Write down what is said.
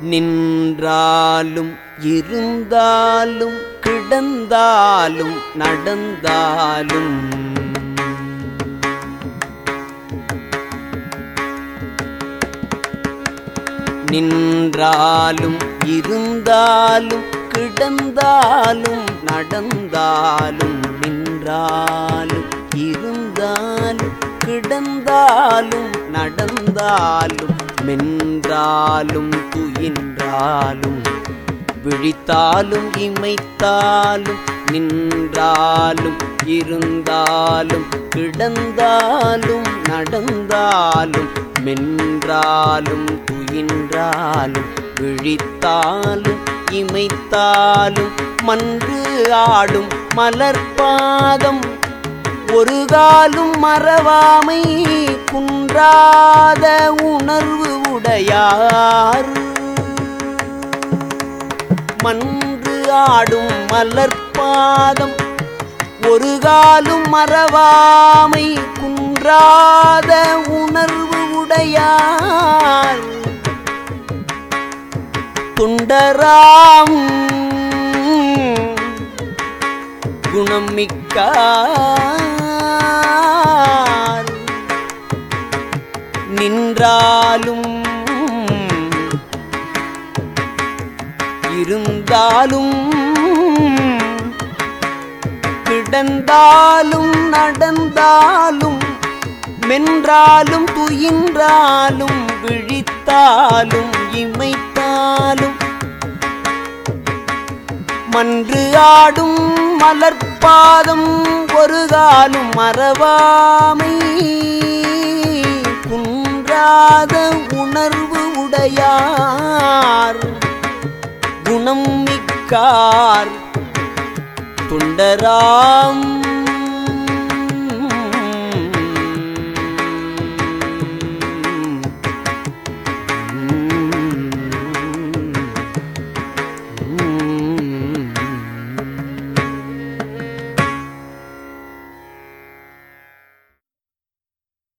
நின்றாலும் இருந்தாலும் கிடந்தாலும் நடந்தாலும். நின்றாலும் இருந்தாலும் கிடந்தாலும் நடந்தாலும் நின்றாலும் இருந்தாலும் கிடந்தாலும் நடந்தாலும். மென்றாலும் துயின்றாலும் விழித்தாலும் இமைத்தாலும் நின்றாலும் இருந்தாலும் கிடந்தாலும் நடந்தாலும் மென்றாலும் துயின்றாலும் விழித்தாலும் இமைத்தாலும் மன்று ஆடும் மலர்பாதம் ஒரு காலும் மறவாமை குன்றாத உணர்வு யார்? மன்று ஆடும் மலர்பாதம் ஒரு காலும் மறவாமை குன்றாத உணர்வு உடையார். துண்டராம் குணம் மிக்கார் நின்றாலும் இருந்தாலும் கிடந்தாலும் நடந்தாலும் மென்றாலும் துயின்றாலும் விழித்தாலும் இமைத்தாலும் மன்று ஆடும் மலர்பாதம் ஒரு காலும் மறவாமை. குன்றாத உணர்வு உடையார். மனம் மிக்கார். துண்டராம்